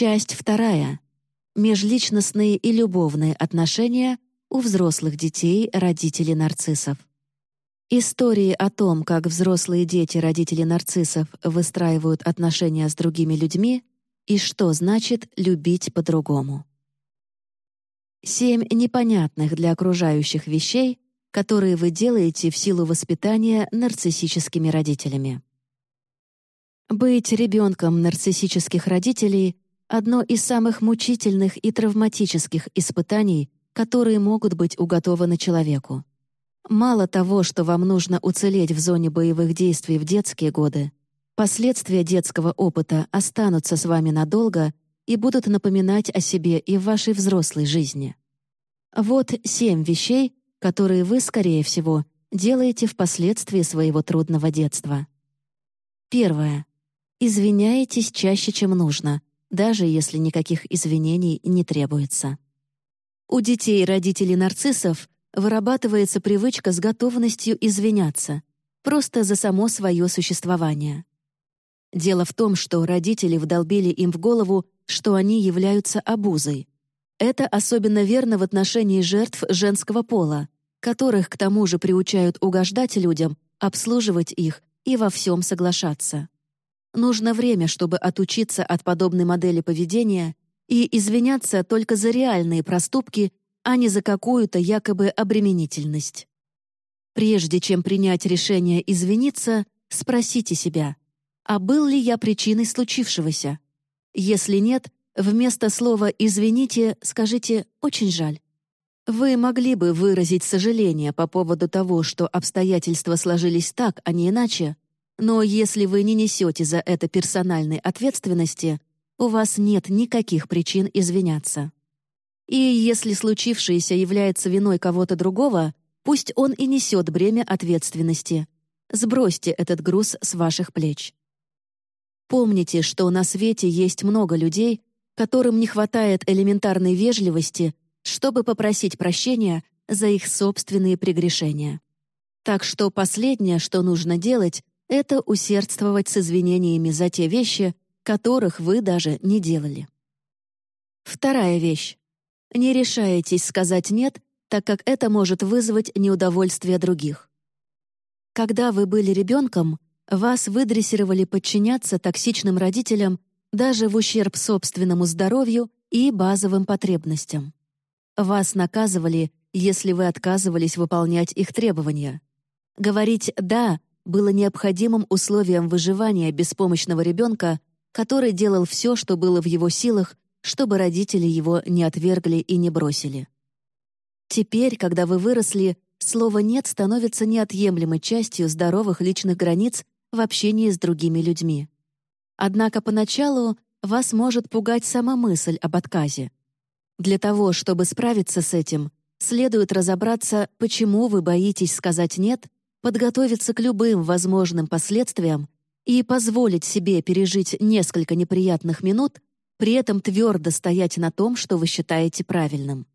Часть вторая. Межличностные и любовные отношения у взрослых детей родителей нарциссов. Истории о том, как взрослые дети родителей нарциссов выстраивают отношения с другими людьми и что значит любить по-другому. Семь непонятных для окружающих вещей, которые вы делаете в силу воспитания нарциссическими родителями. Быть ребенком нарциссических родителей — одно из самых мучительных и травматических испытаний, которые могут быть уготованы человеку. Мало того, что вам нужно уцелеть в зоне боевых действий в детские годы, последствия детского опыта останутся с вами надолго и будут напоминать о себе и в вашей взрослой жизни. Вот семь вещей, которые вы, скорее всего, делаете впоследствии своего трудного детства. Первое. Извиняетесь чаще, чем нужно, даже если никаких извинений не требуется. У детей родителей нарциссов вырабатывается привычка с готовностью извиняться, просто за само свое существование. Дело в том, что родители вдолбили им в голову, что они являются обузой, это особенно верно в отношении жертв женского пола, которых к тому же приучают угождать людям, обслуживать их и во всем соглашаться. Нужно время, чтобы отучиться от подобной модели поведения и извиняться только за реальные проступки, а не за какую-то якобы обременительность. Прежде чем принять решение извиниться, спросите себя, а был ли я причиной случившегося? Если нет, Вместо слова «извините» скажите «очень жаль». Вы могли бы выразить сожаление по поводу того, что обстоятельства сложились так, а не иначе, но если вы не несете за это персональной ответственности, у вас нет никаких причин извиняться. И если случившееся является виной кого-то другого, пусть он и несет бремя ответственности. Сбросьте этот груз с ваших плеч. Помните, что на свете есть много людей, которым не хватает элементарной вежливости, чтобы попросить прощения за их собственные прегрешения. Так что последнее, что нужно делать, это усердствовать с извинениями за те вещи, которых вы даже не делали. Вторая вещь. Не решаетесь сказать «нет», так как это может вызвать неудовольствие других. Когда вы были ребенком, вас выдрессировали подчиняться токсичным родителям даже в ущерб собственному здоровью и базовым потребностям. Вас наказывали, если вы отказывались выполнять их требования. Говорить «да» было необходимым условием выживания беспомощного ребенка, который делал все, что было в его силах, чтобы родители его не отвергли и не бросили. Теперь, когда вы выросли, слово «нет» становится неотъемлемой частью здоровых личных границ в общении с другими людьми. Однако поначалу вас может пугать сама мысль об отказе. Для того, чтобы справиться с этим, следует разобраться, почему вы боитесь сказать «нет», подготовиться к любым возможным последствиям и позволить себе пережить несколько неприятных минут, при этом твердо стоять на том, что вы считаете правильным.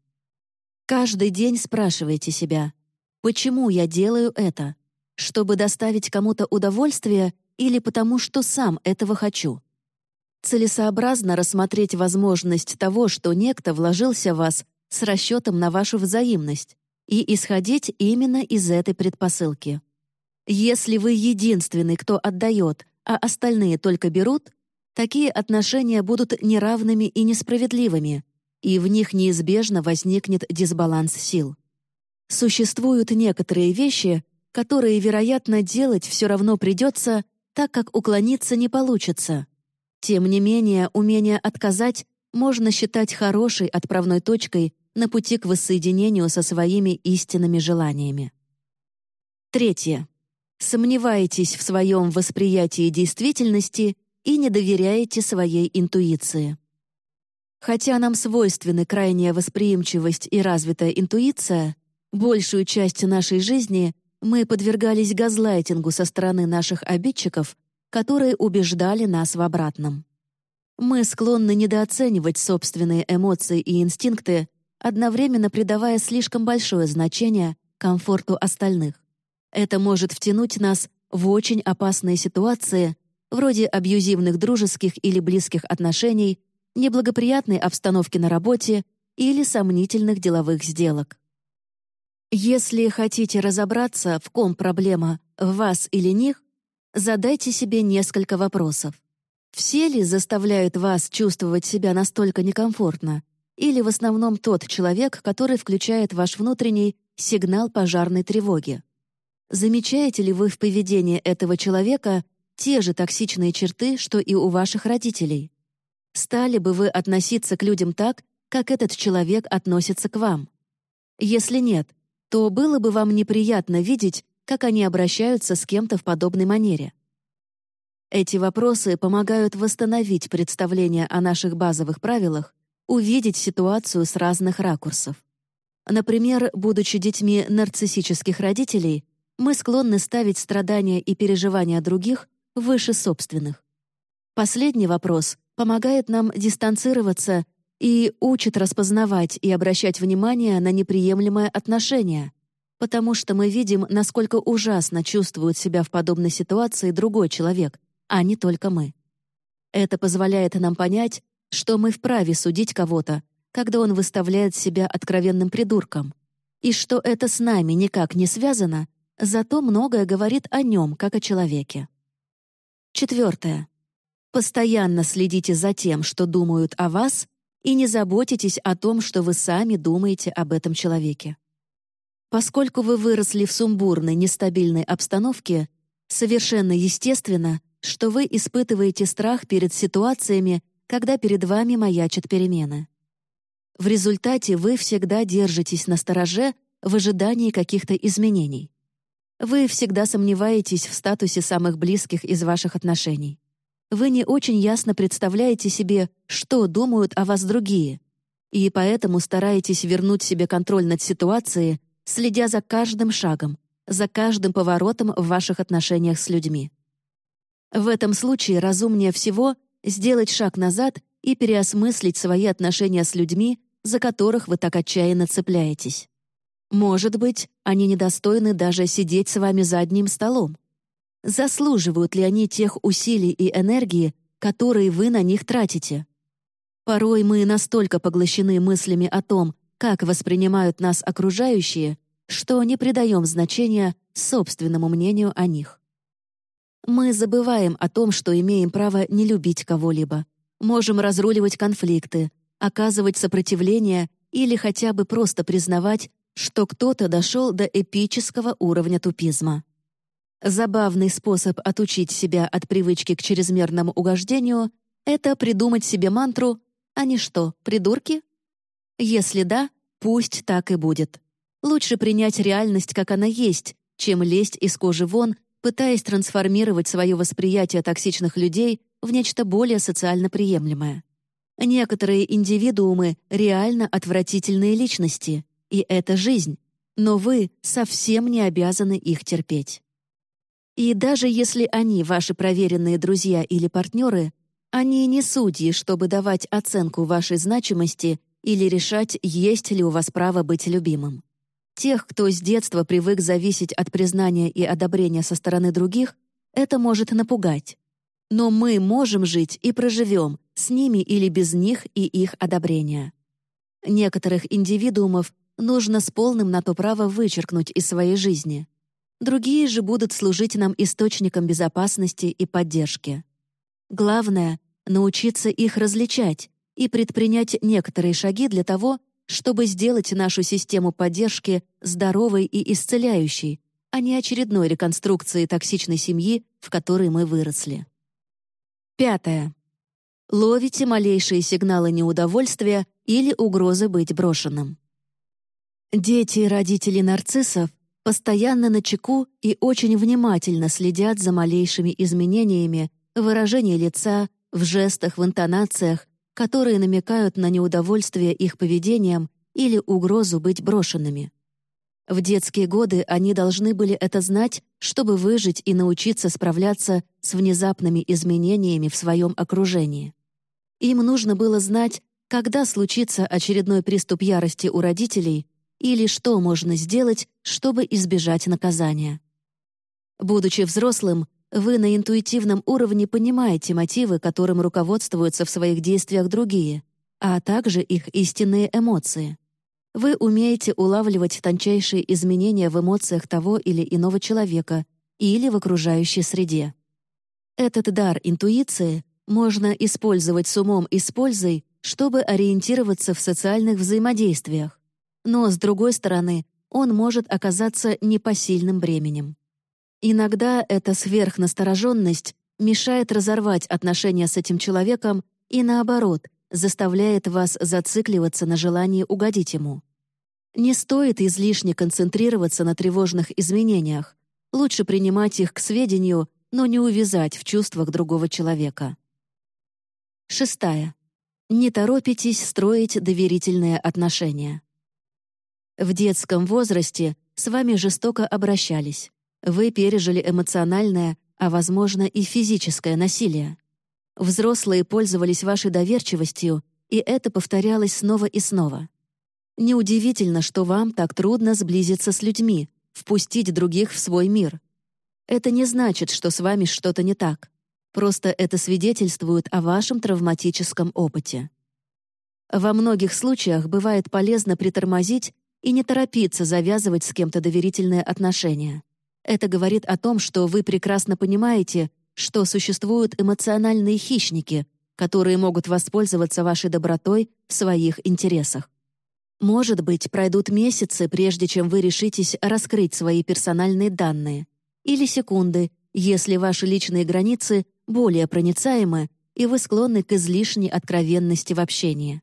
Каждый день спрашивайте себя, почему я делаю это? Чтобы доставить кому-то удовольствие или потому, что сам этого хочу. Целесообразно рассмотреть возможность того, что некто вложился в вас с расчетом на вашу взаимность, и исходить именно из этой предпосылки. Если вы единственный, кто отдает, а остальные только берут, такие отношения будут неравными и несправедливыми, и в них неизбежно возникнет дисбаланс сил. Существуют некоторые вещи, которые, вероятно, делать все равно придется, так как уклониться не получится. Тем не менее, умение отказать можно считать хорошей отправной точкой на пути к воссоединению со своими истинными желаниями. Третье. Сомневаетесь в своем восприятии действительности и не доверяете своей интуиции. Хотя нам свойственны крайняя восприимчивость и развитая интуиция, большую часть нашей жизни мы подвергались газлайтингу со стороны наших обидчиков, которые убеждали нас в обратном. Мы склонны недооценивать собственные эмоции и инстинкты, одновременно придавая слишком большое значение комфорту остальных. Это может втянуть нас в очень опасные ситуации, вроде абьюзивных дружеских или близких отношений, неблагоприятной обстановки на работе или сомнительных деловых сделок. Если хотите разобраться, в ком проблема, в вас или них, задайте себе несколько вопросов. Все ли заставляют вас чувствовать себя настолько некомфортно, или в основном тот человек, который включает ваш внутренний сигнал пожарной тревоги? Замечаете ли вы в поведении этого человека те же токсичные черты, что и у ваших родителей? Стали бы вы относиться к людям так, как этот человек относится к вам? Если нет, то было бы вам неприятно видеть, как они обращаются с кем-то в подобной манере. Эти вопросы помогают восстановить представление о наших базовых правилах, увидеть ситуацию с разных ракурсов. Например, будучи детьми нарциссических родителей, мы склонны ставить страдания и переживания других выше собственных. Последний вопрос помогает нам дистанцироваться и учит распознавать и обращать внимание на неприемлемое отношение, потому что мы видим, насколько ужасно чувствует себя в подобной ситуации другой человек, а не только мы. Это позволяет нам понять, что мы вправе судить кого-то, когда он выставляет себя откровенным придурком, и что это с нами никак не связано, зато многое говорит о нем, как о человеке. Четвертое. Постоянно следите за тем, что думают о вас и не заботитесь о том, что вы сами думаете об этом человеке. Поскольку вы выросли в сумбурной, нестабильной обстановке, совершенно естественно, что вы испытываете страх перед ситуациями, когда перед вами маячат перемены. В результате вы всегда держитесь на стороже в ожидании каких-то изменений. Вы всегда сомневаетесь в статусе самых близких из ваших отношений вы не очень ясно представляете себе, что думают о вас другие, и поэтому стараетесь вернуть себе контроль над ситуацией, следя за каждым шагом, за каждым поворотом в ваших отношениях с людьми. В этом случае разумнее всего сделать шаг назад и переосмыслить свои отношения с людьми, за которых вы так отчаянно цепляетесь. Может быть, они недостойны даже сидеть с вами за одним столом. Заслуживают ли они тех усилий и энергии, которые вы на них тратите? Порой мы настолько поглощены мыслями о том, как воспринимают нас окружающие, что не придаем значения собственному мнению о них. Мы забываем о том, что имеем право не любить кого-либо, можем разруливать конфликты, оказывать сопротивление или хотя бы просто признавать, что кто-то дошел до эпического уровня тупизма. Забавный способ отучить себя от привычки к чрезмерному угождению — это придумать себе мантру «Они что, придурки?» Если да, пусть так и будет. Лучше принять реальность, как она есть, чем лезть из кожи вон, пытаясь трансформировать свое восприятие токсичных людей в нечто более социально приемлемое. Некоторые индивидуумы реально отвратительные личности, и это жизнь, но вы совсем не обязаны их терпеть. И даже если они ваши проверенные друзья или партнеры, они не судьи, чтобы давать оценку вашей значимости или решать, есть ли у вас право быть любимым. Тех, кто с детства привык зависеть от признания и одобрения со стороны других, это может напугать. Но мы можем жить и проживем с ними или без них и их одобрения. Некоторых индивидуумов нужно с полным на то право вычеркнуть из своей жизни. Другие же будут служить нам источником безопасности и поддержки. Главное — научиться их различать и предпринять некоторые шаги для того, чтобы сделать нашу систему поддержки здоровой и исцеляющей, а не очередной реконструкцией токсичной семьи, в которой мы выросли. Пятое. Ловите малейшие сигналы неудовольствия или угрозы быть брошенным. Дети и родители нарциссов постоянно на чеку и очень внимательно следят за малейшими изменениями в выражении лица, в жестах, в интонациях, которые намекают на неудовольствие их поведением или угрозу быть брошенными. В детские годы они должны были это знать, чтобы выжить и научиться справляться с внезапными изменениями в своем окружении. Им нужно было знать, когда случится очередной приступ ярости у родителей или что можно сделать, чтобы избежать наказания. Будучи взрослым, вы на интуитивном уровне понимаете мотивы, которым руководствуются в своих действиях другие, а также их истинные эмоции. Вы умеете улавливать тончайшие изменения в эмоциях того или иного человека или в окружающей среде. Этот дар интуиции можно использовать с умом и с пользой, чтобы ориентироваться в социальных взаимодействиях. Но, с другой стороны, он может оказаться непосильным бременем. Иногда эта сверхнастороженность мешает разорвать отношения с этим человеком и, наоборот, заставляет вас зацикливаться на желании угодить ему. Не стоит излишне концентрироваться на тревожных изменениях. Лучше принимать их к сведению, но не увязать в чувствах другого человека. Шестая. Не торопитесь строить доверительные отношения. В детском возрасте с вами жестоко обращались. Вы пережили эмоциональное, а, возможно, и физическое насилие. Взрослые пользовались вашей доверчивостью, и это повторялось снова и снова. Неудивительно, что вам так трудно сблизиться с людьми, впустить других в свой мир. Это не значит, что с вами что-то не так. Просто это свидетельствует о вашем травматическом опыте. Во многих случаях бывает полезно притормозить и не торопиться завязывать с кем-то доверительные отношения. Это говорит о том, что вы прекрасно понимаете, что существуют эмоциональные хищники, которые могут воспользоваться вашей добротой в своих интересах. Может быть, пройдут месяцы, прежде чем вы решитесь раскрыть свои персональные данные, или секунды, если ваши личные границы более проницаемы и вы склонны к излишней откровенности в общении.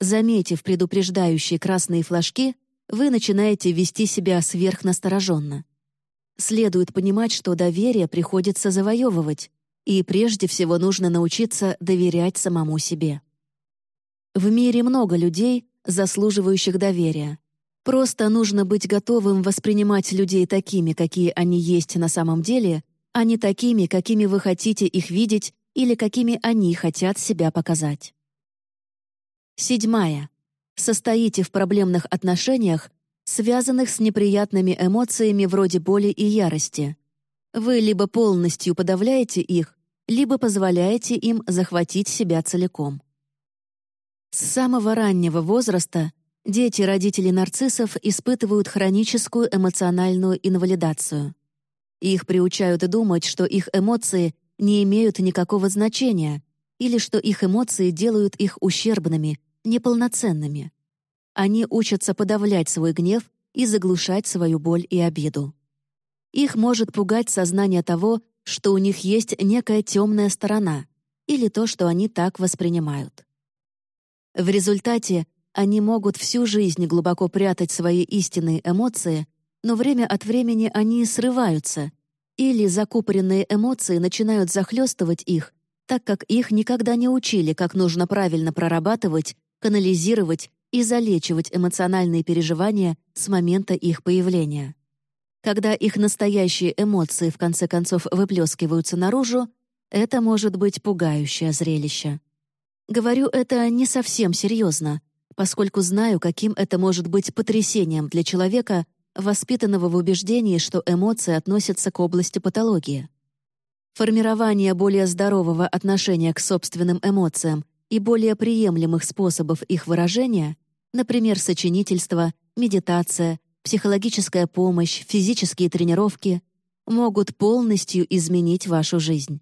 Заметив предупреждающие красные флажки, вы начинаете вести себя сверхнастороженно. Следует понимать, что доверие приходится завоевывать, и прежде всего нужно научиться доверять самому себе. В мире много людей, заслуживающих доверия. Просто нужно быть готовым воспринимать людей такими, какие они есть на самом деле, а не такими, какими вы хотите их видеть или какими они хотят себя показать. Седьмая. Состоите в проблемных отношениях, связанных с неприятными эмоциями вроде боли и ярости. Вы либо полностью подавляете их, либо позволяете им захватить себя целиком. С самого раннего возраста дети родителей нарциссов испытывают хроническую эмоциональную инвалидацию. Их приучают думать, что их эмоции не имеют никакого значения или что их эмоции делают их ущербными, неполноценными. Они учатся подавлять свой гнев и заглушать свою боль и обиду. Их может пугать сознание того, что у них есть некая темная сторона или то, что они так воспринимают. В результате они могут всю жизнь глубоко прятать свои истинные эмоции но время от времени они срываются, или закупоренные эмоции начинают захлестывать их, так как их никогда не учили, как нужно правильно прорабатывать, канализировать и залечивать эмоциональные переживания с момента их появления. Когда их настоящие эмоции в конце концов выплескиваются наружу, это может быть пугающее зрелище. Говорю это не совсем серьезно, поскольку знаю, каким это может быть потрясением для человека, воспитанного в убеждении, что эмоции относятся к области патологии. Формирование более здорового отношения к собственным эмоциям и более приемлемых способов их выражения, например, сочинительство, медитация, психологическая помощь, физические тренировки, могут полностью изменить вашу жизнь.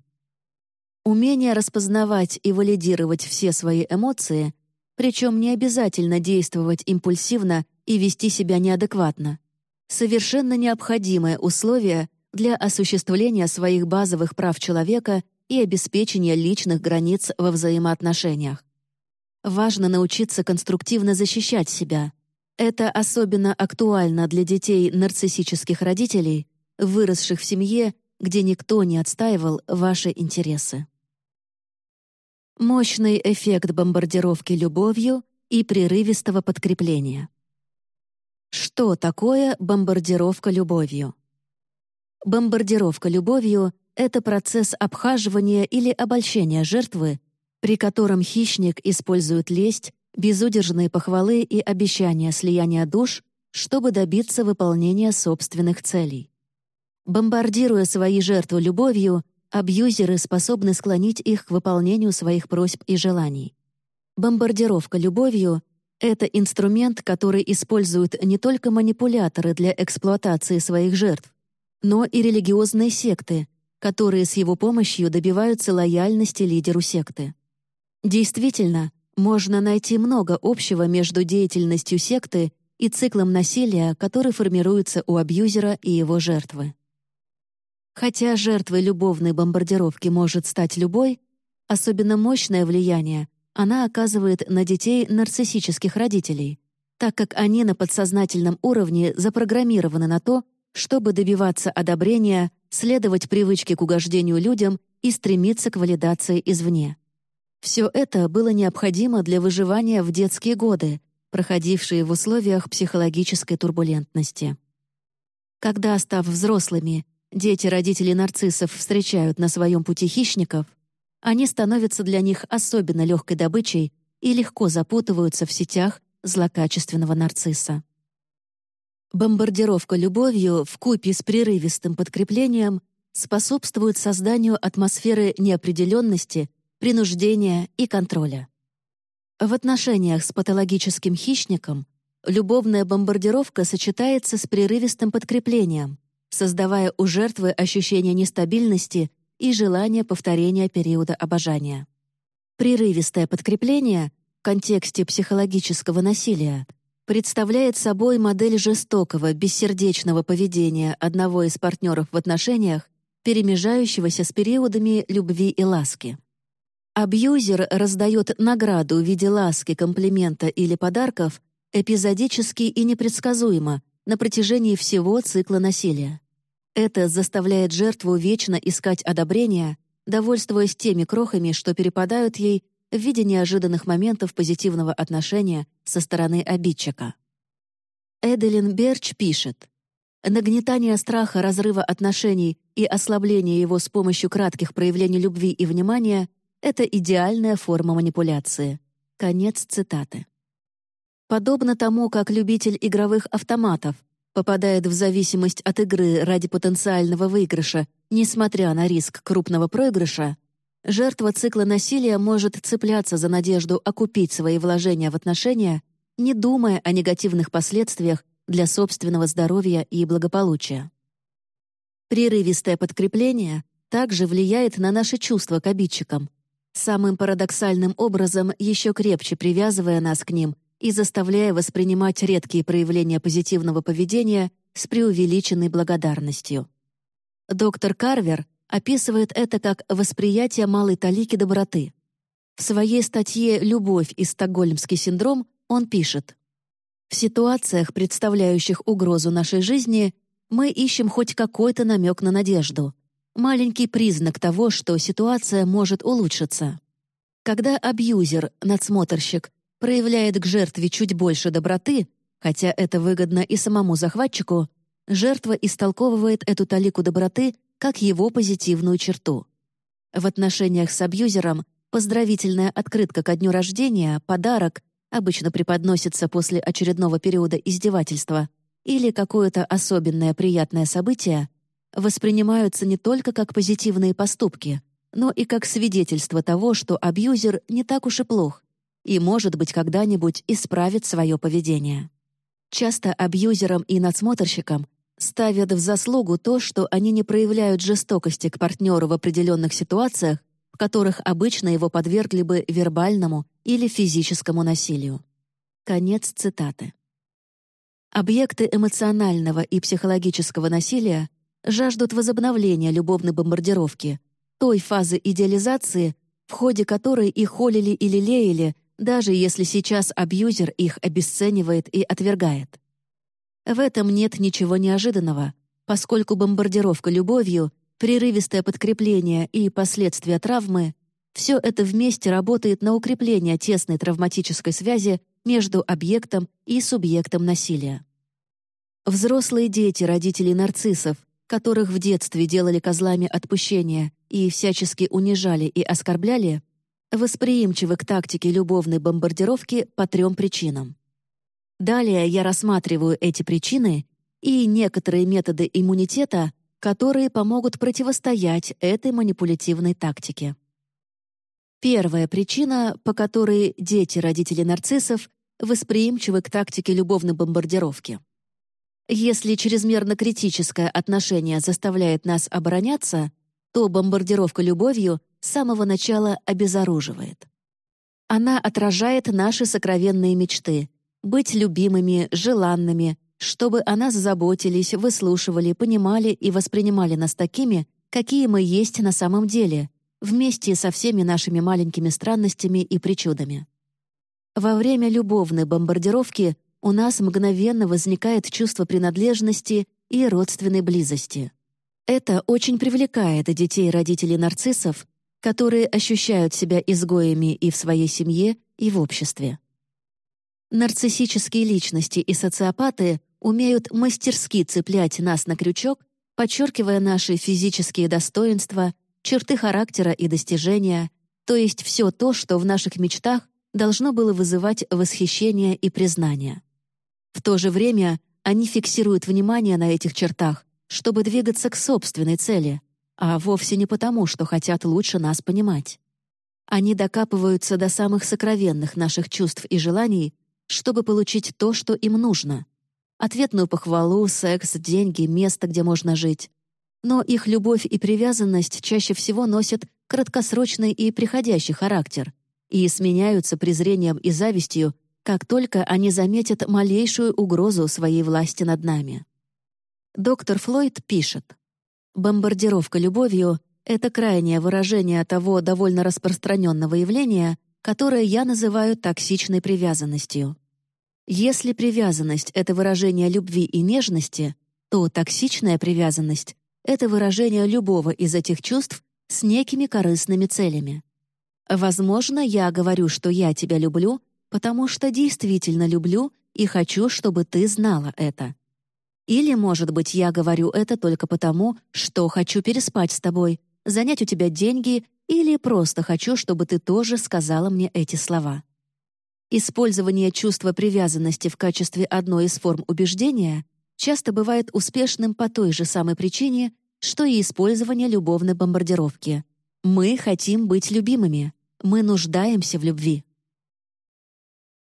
Умение распознавать и валидировать все свои эмоции, причем не обязательно действовать импульсивно и вести себя неадекватно, совершенно необходимое условие для осуществления своих базовых прав человека и обеспечения личных границ во взаимоотношениях. Важно научиться конструктивно защищать себя. Это особенно актуально для детей нарциссических родителей, выросших в семье, где никто не отстаивал ваши интересы. Мощный эффект бомбардировки любовью и прерывистого подкрепления. Что такое бомбардировка любовью? Бомбардировка любовью — это процесс обхаживания или обольщения жертвы, при котором хищник использует лесть, безудержные похвалы и обещания слияния душ, чтобы добиться выполнения собственных целей. Бомбардируя свои жертвы любовью, абьюзеры способны склонить их к выполнению своих просьб и желаний. Бомбардировка любовью — это инструмент, который используют не только манипуляторы для эксплуатации своих жертв, но и религиозные секты, которые с его помощью добиваются лояльности лидеру секты. Действительно, можно найти много общего между деятельностью секты и циклом насилия, который формируется у абьюзера и его жертвы. Хотя жертвой любовной бомбардировки может стать любой, особенно мощное влияние она оказывает на детей нарциссических родителей, так как они на подсознательном уровне запрограммированы на то, чтобы добиваться одобрения, следовать привычке к угождению людям и стремиться к валидации извне. Все это было необходимо для выживания в детские годы, проходившие в условиях психологической турбулентности. Когда, став взрослыми, дети родителей нарциссов встречают на своем пути хищников, они становятся для них особенно легкой добычей и легко запутываются в сетях злокачественного нарцисса. Бомбардировка любовью в купе с прерывистым подкреплением способствует созданию атмосферы неопределенности, принуждения и контроля. В отношениях с патологическим хищником любовная бомбардировка сочетается с прерывистым подкреплением, создавая у жертвы ощущение нестабильности и желание повторения периода обожания. Прерывистое подкрепление в контексте психологического насилия представляет собой модель жестокого, бессердечного поведения одного из партнеров в отношениях, перемежающегося с периодами любви и ласки. Абьюзер раздает награду в виде ласки, комплимента или подарков эпизодически и непредсказуемо на протяжении всего цикла насилия. Это заставляет жертву вечно искать одобрения, довольствуясь теми крохами, что перепадают ей в виде неожиданных моментов позитивного отношения со стороны обидчика. Эделин Берч пишет, «Нагнетание страха разрыва отношений и ослабление его с помощью кратких проявлений любви и внимания — это идеальная форма манипуляции». Конец цитаты. Подобно тому, как любитель игровых автоматов попадает в зависимость от игры ради потенциального выигрыша, несмотря на риск крупного проигрыша, Жертва цикла насилия может цепляться за надежду окупить свои вложения в отношения, не думая о негативных последствиях для собственного здоровья и благополучия. Прерывистое подкрепление также влияет на наши чувства к обидчикам, самым парадоксальным образом еще крепче привязывая нас к ним и заставляя воспринимать редкие проявления позитивного поведения с преувеличенной благодарностью. Доктор Карвер — описывает это как восприятие малой талики доброты. В своей статье «Любовь и стокгольмский синдром» он пишет «В ситуациях, представляющих угрозу нашей жизни, мы ищем хоть какой-то намек на надежду, маленький признак того, что ситуация может улучшиться. Когда абьюзер, надсмотрщик, проявляет к жертве чуть больше доброты, хотя это выгодно и самому захватчику, жертва истолковывает эту талику доброты как его позитивную черту. В отношениях с абьюзером поздравительная открытка ко дню рождения, подарок, обычно преподносится после очередного периода издевательства, или какое-то особенное приятное событие, воспринимаются не только как позитивные поступки, но и как свидетельство того, что абьюзер не так уж и плох и, может быть, когда-нибудь исправит свое поведение. Часто абьюзерам и надсмотрщикам ставят в заслугу то, что они не проявляют жестокости к партнеру в определенных ситуациях, в которых обычно его подвергли бы вербальному или физическому насилию. Конец цитаты. Объекты эмоционального и психологического насилия жаждут возобновления любовной бомбардировки, той фазы идеализации, в ходе которой их холили или лелеяли, даже если сейчас абьюзер их обесценивает и отвергает. В этом нет ничего неожиданного, поскольку бомбардировка любовью, прерывистое подкрепление и последствия травмы — все это вместе работает на укрепление тесной травматической связи между объектом и субъектом насилия. Взрослые дети родителей нарциссов, которых в детстве делали козлами отпущения и всячески унижали и оскорбляли, восприимчивы к тактике любовной бомбардировки по трем причинам. Далее я рассматриваю эти причины и некоторые методы иммунитета, которые помогут противостоять этой манипулятивной тактике. Первая причина, по которой дети родителей нарциссов восприимчивы к тактике любовной бомбардировки. Если чрезмерно критическое отношение заставляет нас обороняться, то бомбардировка любовью с самого начала обезоруживает. Она отражает наши сокровенные мечты — быть любимыми, желанными, чтобы о нас заботились, выслушивали, понимали и воспринимали нас такими, какие мы есть на самом деле, вместе со всеми нашими маленькими странностями и причудами. Во время любовной бомбардировки у нас мгновенно возникает чувство принадлежности и родственной близости. Это очень привлекает детей родителей нарциссов, которые ощущают себя изгоями и в своей семье, и в обществе. Нарциссические личности и социопаты умеют мастерски цеплять нас на крючок, подчеркивая наши физические достоинства, черты характера и достижения, то есть все то, что в наших мечтах должно было вызывать восхищение и признание. В то же время они фиксируют внимание на этих чертах, чтобы двигаться к собственной цели, а вовсе не потому, что хотят лучше нас понимать. Они докапываются до самых сокровенных наших чувств и желаний, чтобы получить то, что им нужно. Ответную похвалу, секс, деньги, место, где можно жить. Но их любовь и привязанность чаще всего носят краткосрочный и приходящий характер и сменяются презрением и завистью, как только они заметят малейшую угрозу своей власти над нами. Доктор Флойд пишет, «Бомбардировка любовью — это крайнее выражение того довольно распространенного явления, которое я называю токсичной привязанностью. Если привязанность — это выражение любви и нежности, то токсичная привязанность — это выражение любого из этих чувств с некими корыстными целями. Возможно, я говорю, что я тебя люблю, потому что действительно люблю и хочу, чтобы ты знала это. Или, может быть, я говорю это только потому, что хочу переспать с тобой, занять у тебя деньги или просто хочу, чтобы ты тоже сказала мне эти слова. Использование чувства привязанности в качестве одной из форм убеждения часто бывает успешным по той же самой причине, что и использование любовной бомбардировки. Мы хотим быть любимыми. Мы нуждаемся в любви.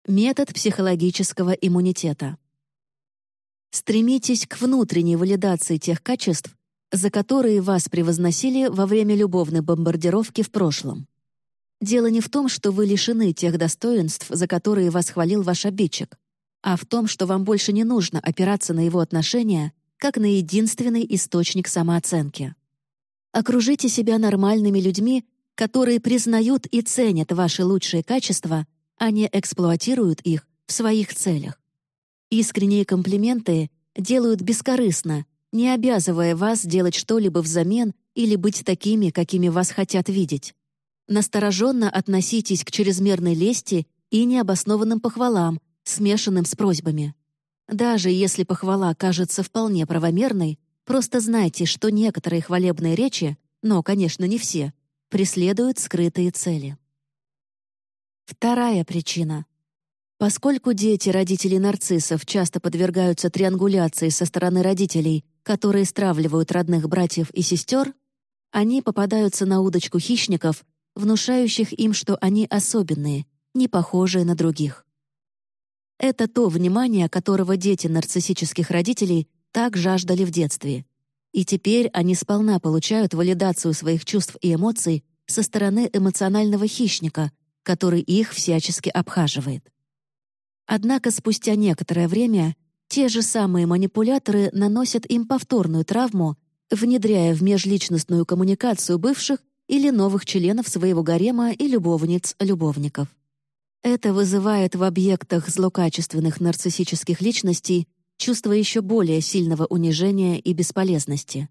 Метод психологического иммунитета. Стремитесь к внутренней валидации тех качеств, за которые вас превозносили во время любовной бомбардировки в прошлом. Дело не в том, что вы лишены тех достоинств, за которые вас хвалил ваш обидчик, а в том, что вам больше не нужно опираться на его отношения как на единственный источник самооценки. Окружите себя нормальными людьми, которые признают и ценят ваши лучшие качества, а не эксплуатируют их в своих целях. Искренние комплименты делают бескорыстно, не обязывая вас делать что-либо взамен или быть такими, какими вас хотят видеть. Настороженно относитесь к чрезмерной лести и необоснованным похвалам, смешанным с просьбами. Даже если похвала кажется вполне правомерной, просто знайте, что некоторые хвалебные речи, но, конечно, не все, преследуют скрытые цели. Вторая причина. Поскольку дети родителей нарциссов часто подвергаются триангуляции со стороны родителей, которые стравливают родных братьев и сестер, они попадаются на удочку хищников, внушающих им, что они особенные, не похожие на других. Это то внимание, которого дети нарциссических родителей так жаждали в детстве — и теперь они сполна получают валидацию своих чувств и эмоций со стороны эмоционального хищника, который их всячески обхаживает. Однако спустя некоторое время те же самые манипуляторы наносят им повторную травму, внедряя в межличностную коммуникацию бывших или новых членов своего гарема и любовниц-любовников. Это вызывает в объектах злокачественных нарциссических личностей чувство еще более сильного унижения и бесполезности.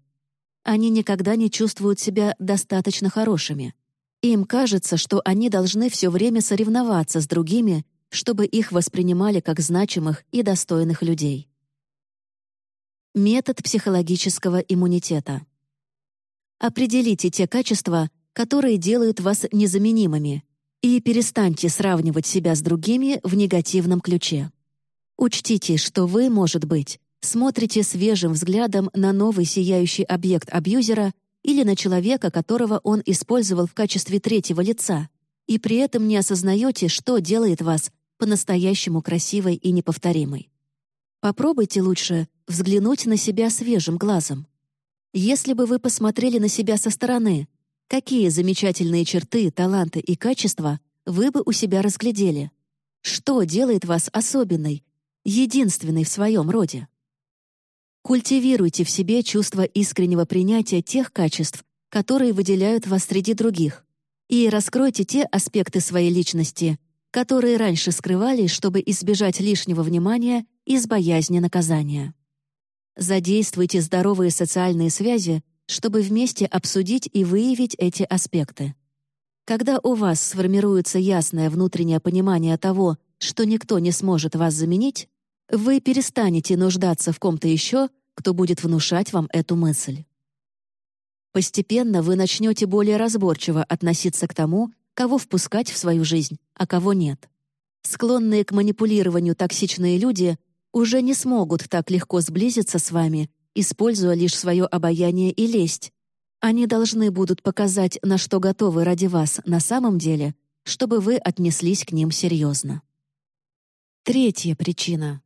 Они никогда не чувствуют себя достаточно хорошими. Им кажется, что они должны все время соревноваться с другими, чтобы их воспринимали как значимых и достойных людей. Метод психологического иммунитета. Определите те качества, которые делают вас незаменимыми, и перестаньте сравнивать себя с другими в негативном ключе. Учтите, что вы, может быть, смотрите свежим взглядом на новый сияющий объект абьюзера или на человека, которого он использовал в качестве третьего лица, и при этом не осознаете, что делает вас по-настоящему красивой и неповторимой. Попробуйте лучше взглянуть на себя свежим глазом. Если бы вы посмотрели на себя со стороны, какие замечательные черты, таланты и качества вы бы у себя разглядели? Что делает вас особенной, единственной в своем роде? Культивируйте в себе чувство искреннего принятия тех качеств, которые выделяют вас среди других, и раскройте те аспекты своей личности, которые раньше скрывали, чтобы избежать лишнего внимания из боязни наказания. Задействуйте здоровые социальные связи, чтобы вместе обсудить и выявить эти аспекты. Когда у вас сформируется ясное внутреннее понимание того, что никто не сможет вас заменить, вы перестанете нуждаться в ком-то еще, кто будет внушать вам эту мысль. Постепенно вы начнете более разборчиво относиться к тому, кого впускать в свою жизнь, а кого нет. Склонные к манипулированию токсичные люди уже не смогут так легко сблизиться с вами, используя лишь свое обаяние и лесть. Они должны будут показать, на что готовы ради вас на самом деле, чтобы вы отнеслись к ним серьезно. Третья причина.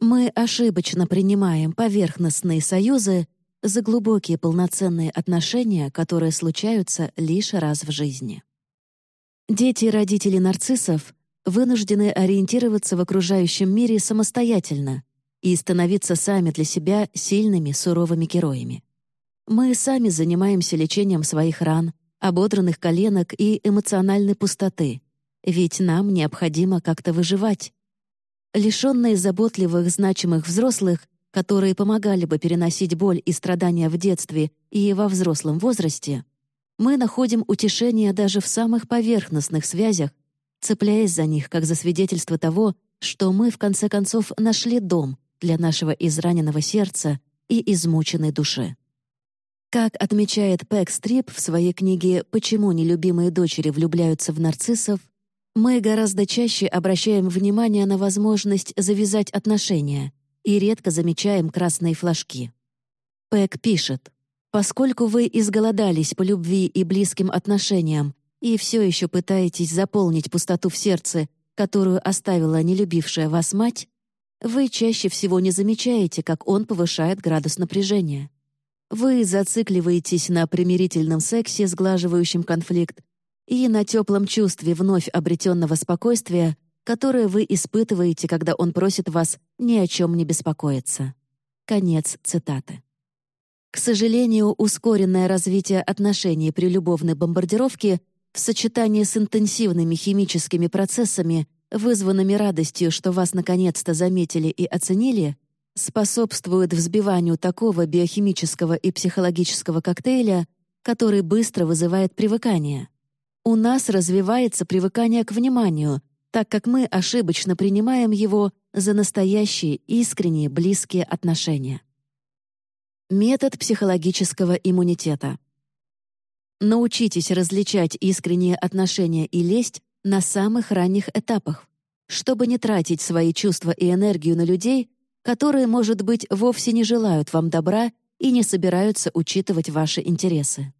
Мы ошибочно принимаем поверхностные союзы за глубокие полноценные отношения, которые случаются лишь раз в жизни. Дети и родители нарциссов вынуждены ориентироваться в окружающем мире самостоятельно и становиться сами для себя сильными, суровыми героями. Мы сами занимаемся лечением своих ран, ободранных коленок и эмоциональной пустоты, ведь нам необходимо как-то выживать. Лишенные заботливых, значимых взрослых, которые помогали бы переносить боль и страдания в детстве и во взрослом возрасте, мы находим утешение даже в самых поверхностных связях, цепляясь за них как за свидетельство того, что мы, в конце концов, нашли дом для нашего израненного сердца и измученной души. Как отмечает Пэк Стрип в своей книге «Почему нелюбимые дочери влюбляются в нарциссов», мы гораздо чаще обращаем внимание на возможность завязать отношения и редко замечаем красные флажки. Пэк пишет, Поскольку вы изголодались по любви и близким отношениям и все еще пытаетесь заполнить пустоту в сердце, которую оставила нелюбившая вас мать, вы чаще всего не замечаете, как он повышает градус напряжения. Вы зацикливаетесь на примирительном сексе, сглаживающем конфликт, и на теплом чувстве вновь обретенного спокойствия, которое вы испытываете, когда он просит вас ни о чем не беспокоиться. Конец цитаты. К сожалению, ускоренное развитие отношений при любовной бомбардировке в сочетании с интенсивными химическими процессами, вызванными радостью, что вас наконец-то заметили и оценили, способствует взбиванию такого биохимического и психологического коктейля, который быстро вызывает привыкание. У нас развивается привыкание к вниманию, так как мы ошибочно принимаем его за настоящие, искренние, близкие отношения. Метод психологического иммунитета. Научитесь различать искренние отношения и лесть на самых ранних этапах, чтобы не тратить свои чувства и энергию на людей, которые, может быть, вовсе не желают вам добра и не собираются учитывать ваши интересы.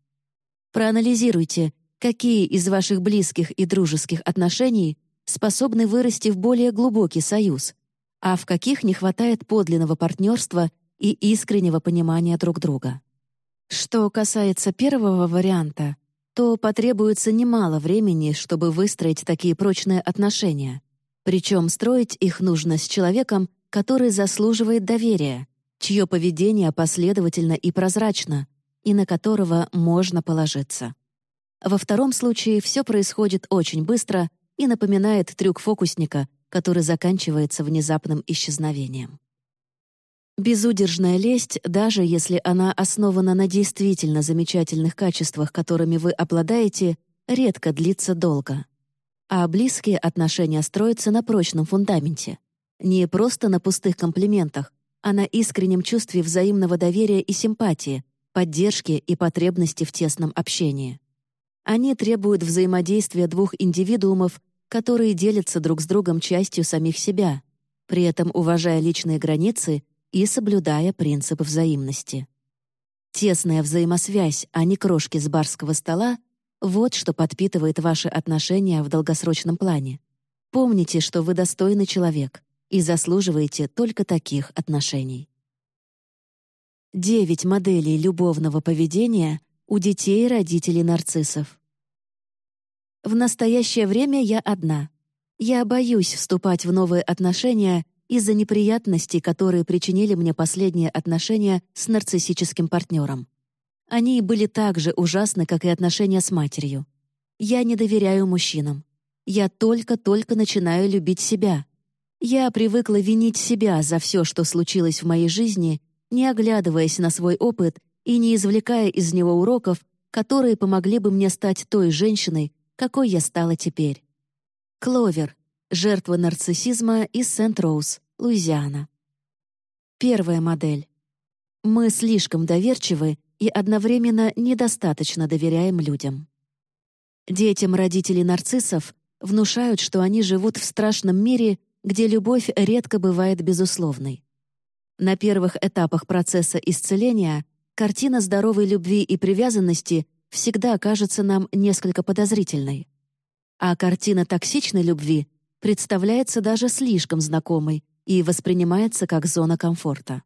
Проанализируйте, какие из ваших близких и дружеских отношений способны вырасти в более глубокий союз, а в каких не хватает подлинного партнерства и искреннего понимания друг друга. Что касается первого варианта, то потребуется немало времени, чтобы выстроить такие прочные отношения. Причем строить их нужно с человеком, который заслуживает доверия, чье поведение последовательно и прозрачно, и на которого можно положиться. Во втором случае все происходит очень быстро и напоминает трюк фокусника, который заканчивается внезапным исчезновением. Безудержная лесть, даже если она основана на действительно замечательных качествах, которыми вы обладаете, редко длится долго. А близкие отношения строятся на прочном фундаменте. Не просто на пустых комплиментах, а на искреннем чувстве взаимного доверия и симпатии, поддержки и потребности в тесном общении. Они требуют взаимодействия двух индивидуумов, которые делятся друг с другом частью самих себя, при этом уважая личные границы и соблюдая принцип взаимности. Тесная взаимосвязь, а не крошки с барского стола — вот что подпитывает ваши отношения в долгосрочном плане. Помните, что вы достойный человек и заслуживаете только таких отношений. Девять моделей любовного поведения у детей и родителей нарциссов. В настоящее время я одна. Я боюсь вступать в новые отношения из-за неприятностей, которые причинили мне последние отношения с нарциссическим партнером. Они были так же ужасны, как и отношения с матерью. Я не доверяю мужчинам. Я только-только начинаю любить себя. Я привыкла винить себя за все, что случилось в моей жизни, не оглядываясь на свой опыт и не извлекая из него уроков, которые помогли бы мне стать той женщиной, какой я стала теперь. Кловер, жертва нарциссизма из Сент-Роуз, Луизиана. Первая модель. Мы слишком доверчивы и одновременно недостаточно доверяем людям. Детям родителей нарциссов внушают, что они живут в страшном мире, где любовь редко бывает безусловной. На первых этапах процесса исцеления картина здоровой любви и привязанности всегда кажется нам несколько подозрительной. А картина токсичной любви представляется даже слишком знакомой и воспринимается как зона комфорта.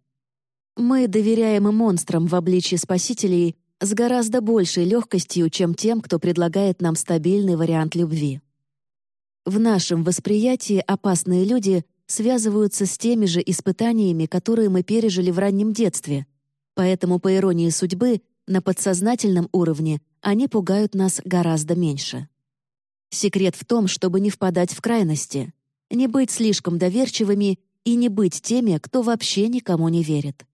Мы доверяем монстрам в обличье спасителей с гораздо большей легкостью, чем тем, кто предлагает нам стабильный вариант любви. В нашем восприятии опасные люди связываются с теми же испытаниями, которые мы пережили в раннем детстве, поэтому, по иронии судьбы, на подсознательном уровне они пугают нас гораздо меньше. Секрет в том, чтобы не впадать в крайности, не быть слишком доверчивыми и не быть теми, кто вообще никому не верит.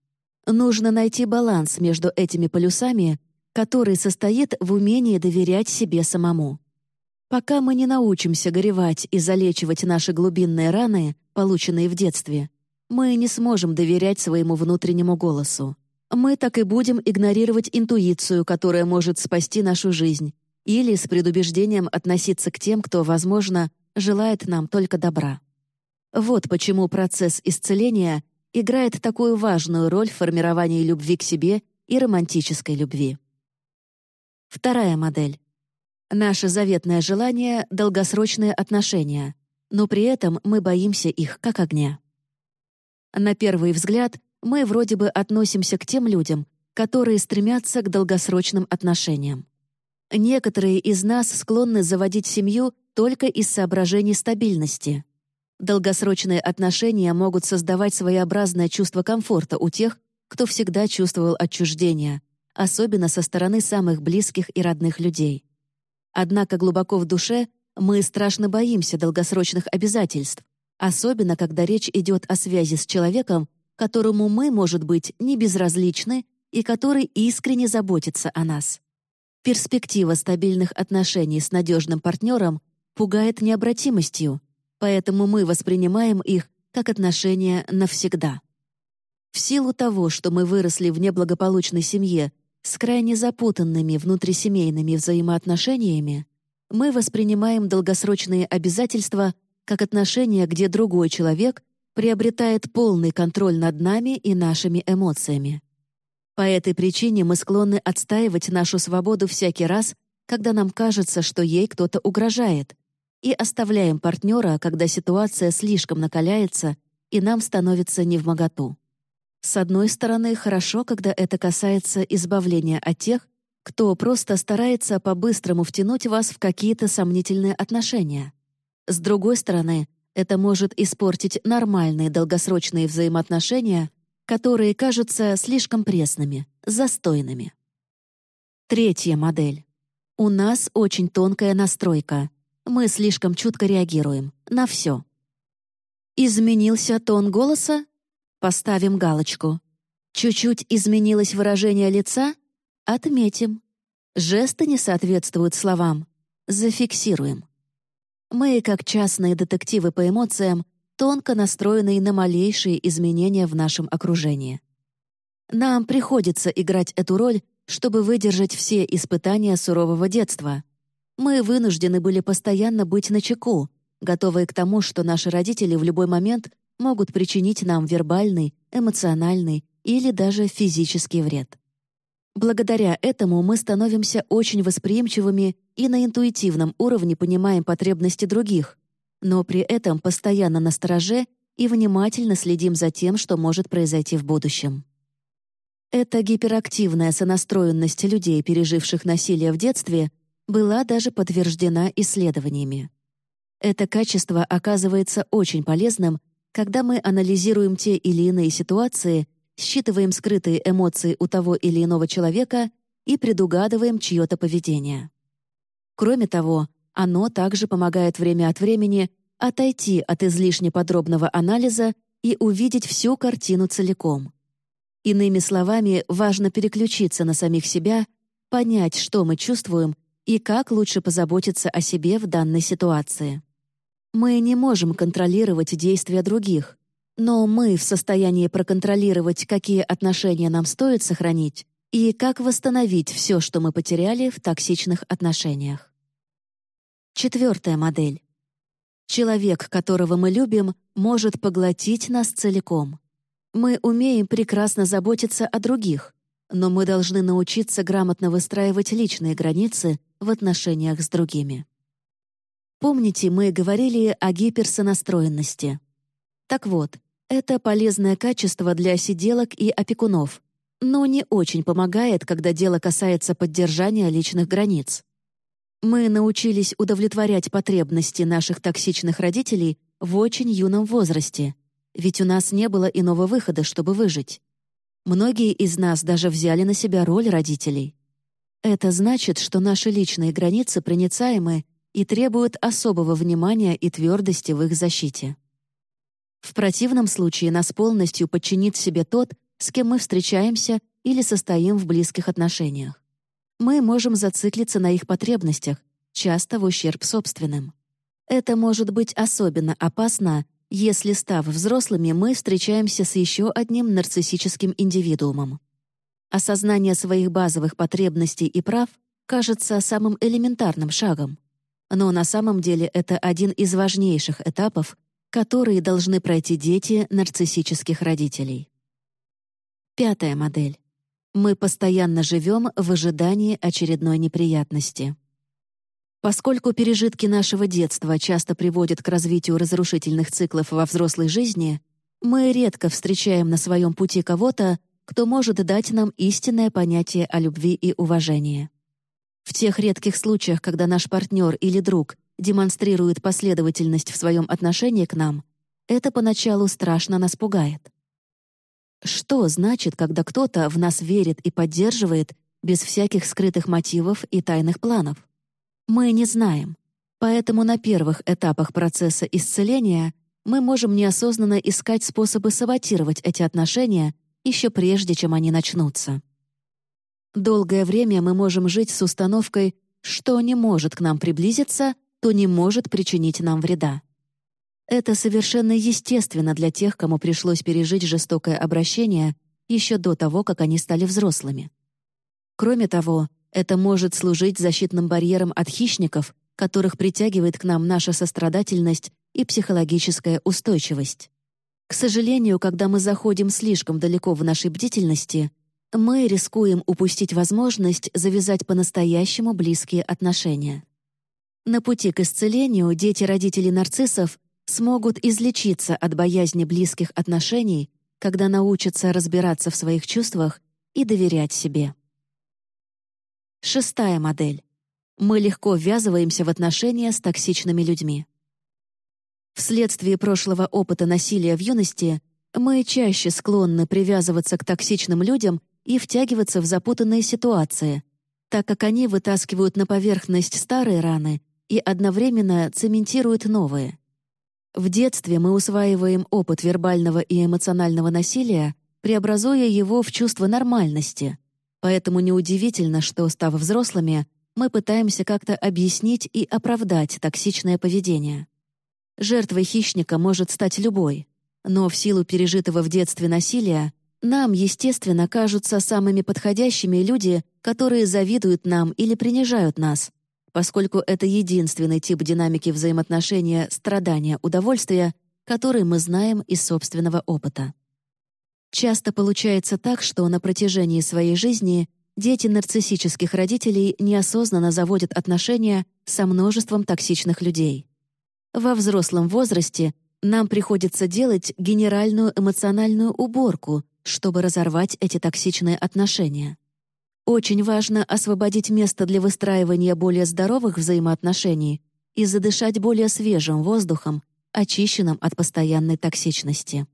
Нужно найти баланс между этими полюсами, который состоит в умении доверять себе самому. Пока мы не научимся горевать и залечивать наши глубинные раны, полученные в детстве, мы не сможем доверять своему внутреннему голосу. Мы так и будем игнорировать интуицию, которая может спасти нашу жизнь, или с предубеждением относиться к тем, кто, возможно, желает нам только добра. Вот почему процесс исцеления играет такую важную роль в формировании любви к себе и романтической любви. Вторая модель. Наше заветное желание — долгосрочные отношения, но при этом мы боимся их как огня. На первый взгляд, мы вроде бы относимся к тем людям, которые стремятся к долгосрочным отношениям. Некоторые из нас склонны заводить семью только из соображений стабильности. Долгосрочные отношения могут создавать своеобразное чувство комфорта у тех, кто всегда чувствовал отчуждение, особенно со стороны самых близких и родных людей. Однако глубоко в душе мы страшно боимся долгосрочных обязательств, особенно когда речь идет о связи с человеком, которому мы, может быть, не безразличны и который искренне заботится о нас. Перспектива стабильных отношений с надежным партнером пугает необратимостью, поэтому мы воспринимаем их как отношения навсегда. В силу того, что мы выросли в неблагополучной семье с крайне запутанными внутрисемейными взаимоотношениями, мы воспринимаем долгосрочные обязательства как отношения, где другой человек приобретает полный контроль над нами и нашими эмоциями. По этой причине мы склонны отстаивать нашу свободу всякий раз, когда нам кажется, что ей кто-то угрожает, и оставляем партнера, когда ситуация слишком накаляется и нам становится невмоготу. С одной стороны, хорошо, когда это касается избавления от тех, кто просто старается по-быстрому втянуть вас в какие-то сомнительные отношения. С другой стороны, это может испортить нормальные долгосрочные взаимоотношения, которые кажутся слишком пресными, застойными. Третья модель. У нас очень тонкая настройка. Мы слишком чутко реагируем на все. Изменился тон голоса? Поставим галочку. Чуть-чуть изменилось выражение лица? Отметим. Жесты не соответствуют словам. Зафиксируем. Мы, как частные детективы по эмоциям, тонко настроенные на малейшие изменения в нашем окружении. Нам приходится играть эту роль, чтобы выдержать все испытания сурового детства. Мы вынуждены были постоянно быть начеку, готовые к тому, что наши родители в любой момент могут причинить нам вербальный эмоциональный или даже физический вред. Благодаря этому мы становимся очень восприимчивыми и на интуитивном уровне понимаем потребности других, но при этом постоянно настороже и внимательно следим за тем, что может произойти в будущем. Эта гиперактивная сонастроенность людей, переживших насилие в детстве, была даже подтверждена исследованиями. Это качество оказывается очень полезным, когда мы анализируем те или иные ситуации считываем скрытые эмоции у того или иного человека и предугадываем чье-то поведение. Кроме того, оно также помогает время от времени отойти от излишне подробного анализа и увидеть всю картину целиком. Иными словами, важно переключиться на самих себя, понять, что мы чувствуем и как лучше позаботиться о себе в данной ситуации. Мы не можем контролировать действия других, но мы в состоянии проконтролировать, какие отношения нам стоит сохранить и как восстановить все, что мы потеряли в токсичных отношениях. Четвертая модель. Человек, которого мы любим, может поглотить нас целиком. Мы умеем прекрасно заботиться о других, но мы должны научиться грамотно выстраивать личные границы в отношениях с другими. Помните, мы говорили о гиперсонастроенности. Так вот, это полезное качество для сиделок и опекунов, но не очень помогает, когда дело касается поддержания личных границ. Мы научились удовлетворять потребности наших токсичных родителей в очень юном возрасте, ведь у нас не было иного выхода, чтобы выжить. Многие из нас даже взяли на себя роль родителей. Это значит, что наши личные границы проницаемы и требуют особого внимания и твердости в их защите. В противном случае нас полностью подчинит себе тот, с кем мы встречаемся или состоим в близких отношениях. Мы можем зациклиться на их потребностях, часто в ущерб собственным. Это может быть особенно опасно, если, став взрослыми, мы встречаемся с еще одним нарциссическим индивидуумом. Осознание своих базовых потребностей и прав кажется самым элементарным шагом. Но на самом деле это один из важнейших этапов, которые должны пройти дети нарциссических родителей. Пятая модель. Мы постоянно живем в ожидании очередной неприятности. Поскольку пережитки нашего детства часто приводят к развитию разрушительных циклов во взрослой жизни, мы редко встречаем на своем пути кого-то, кто может дать нам истинное понятие о любви и уважении. В тех редких случаях, когда наш партнер или друг демонстрирует последовательность в своем отношении к нам, это поначалу страшно нас пугает. Что значит, когда кто-то в нас верит и поддерживает без всяких скрытых мотивов и тайных планов? Мы не знаем. Поэтому на первых этапах процесса исцеления мы можем неосознанно искать способы саботировать эти отношения еще прежде, чем они начнутся. Долгое время мы можем жить с установкой, что не может к нам приблизиться, то не может причинить нам вреда. Это совершенно естественно для тех, кому пришлось пережить жестокое обращение еще до того, как они стали взрослыми. Кроме того, это может служить защитным барьером от хищников, которых притягивает к нам наша сострадательность и психологическая устойчивость. К сожалению, когда мы заходим слишком далеко в нашей бдительности, мы рискуем упустить возможность завязать по-настоящему близкие отношения. На пути к исцелению дети родителей нарциссов смогут излечиться от боязни близких отношений, когда научатся разбираться в своих чувствах и доверять себе. Шестая модель. Мы легко ввязываемся в отношения с токсичными людьми. Вследствие прошлого опыта насилия в юности мы чаще склонны привязываться к токсичным людям и втягиваться в запутанные ситуации, так как они вытаскивают на поверхность старые раны и одновременно цементирует новые. В детстве мы усваиваем опыт вербального и эмоционального насилия, преобразуя его в чувство нормальности. Поэтому неудивительно, что, став взрослыми, мы пытаемся как-то объяснить и оправдать токсичное поведение. Жертвой хищника может стать любой, но в силу пережитого в детстве насилия нам, естественно, кажутся самыми подходящими люди, которые завидуют нам или принижают нас, поскольку это единственный тип динамики взаимоотношения страдания-удовольствия, который мы знаем из собственного опыта. Часто получается так, что на протяжении своей жизни дети нарциссических родителей неосознанно заводят отношения со множеством токсичных людей. Во взрослом возрасте нам приходится делать генеральную эмоциональную уборку, чтобы разорвать эти токсичные отношения. Очень важно освободить место для выстраивания более здоровых взаимоотношений и задышать более свежим воздухом, очищенным от постоянной токсичности.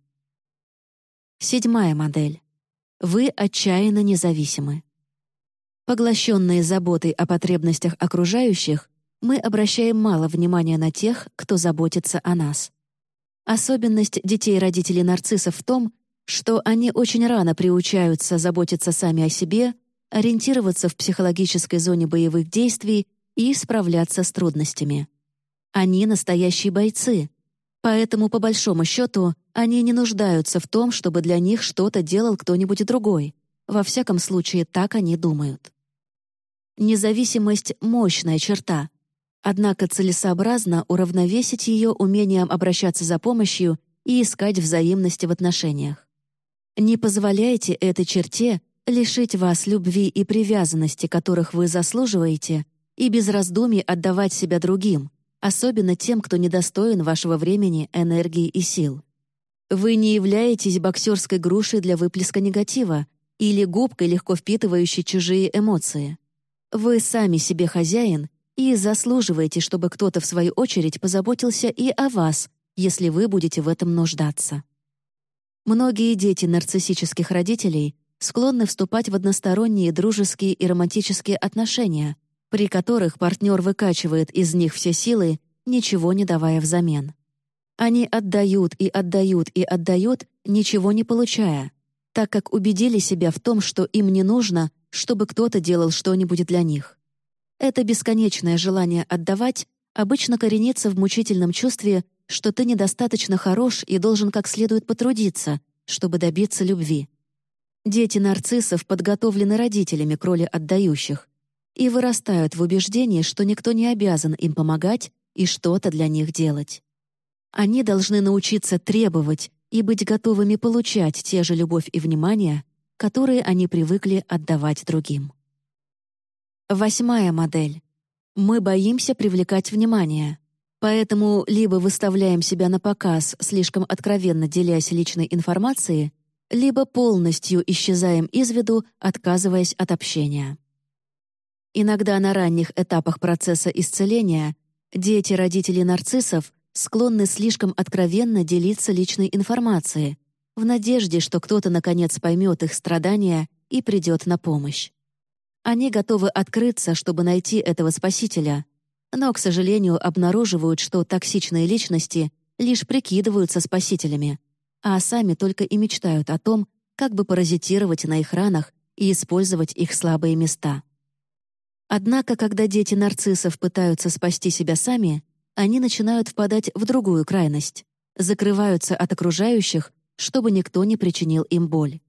Седьмая модель. Вы отчаянно независимы. Поглощенные заботой о потребностях окружающих, мы обращаем мало внимания на тех, кто заботится о нас. Особенность детей-родителей-нарциссов в том, что они очень рано приучаются заботиться сами о себе, ориентироваться в психологической зоне боевых действий и справляться с трудностями. Они настоящие бойцы, поэтому, по большому счету, они не нуждаются в том, чтобы для них что-то делал кто-нибудь другой. Во всяком случае, так они думают. Независимость — мощная черта. Однако целесообразно уравновесить ее умением обращаться за помощью и искать взаимности в отношениях. Не позволяйте этой черте лишить вас любви и привязанности, которых вы заслуживаете, и без раздумий отдавать себя другим, особенно тем, кто недостоин вашего времени, энергии и сил. Вы не являетесь боксерской грушей для выплеска негатива или губкой, легко впитывающей чужие эмоции. Вы сами себе хозяин и заслуживаете, чтобы кто-то в свою очередь позаботился и о вас, если вы будете в этом нуждаться. Многие дети нарциссических родителей склонны вступать в односторонние дружеские и романтические отношения, при которых партнер выкачивает из них все силы, ничего не давая взамен. Они отдают и отдают и отдают, ничего не получая, так как убедили себя в том, что им не нужно, чтобы кто-то делал что-нибудь для них. Это бесконечное желание отдавать обычно коренится в мучительном чувстве, что ты недостаточно хорош и должен как следует потрудиться, чтобы добиться любви. Дети нарциссов подготовлены родителями к роли отдающих и вырастают в убеждении, что никто не обязан им помогать и что-то для них делать. Они должны научиться требовать и быть готовыми получать те же любовь и внимание, которые они привыкли отдавать другим. Восьмая модель. Мы боимся привлекать внимание, поэтому либо выставляем себя на показ, слишком откровенно делясь личной информацией, либо полностью исчезаем из виду, отказываясь от общения. Иногда на ранних этапах процесса исцеления дети родителей нарциссов склонны слишком откровенно делиться личной информацией, в надежде, что кто-то наконец поймет их страдания и придет на помощь. Они готовы открыться, чтобы найти этого спасителя, но, к сожалению, обнаруживают, что токсичные личности лишь прикидываются спасителями, а сами только и мечтают о том, как бы паразитировать на их ранах и использовать их слабые места. Однако, когда дети нарциссов пытаются спасти себя сами, они начинают впадать в другую крайность, закрываются от окружающих, чтобы никто не причинил им боль.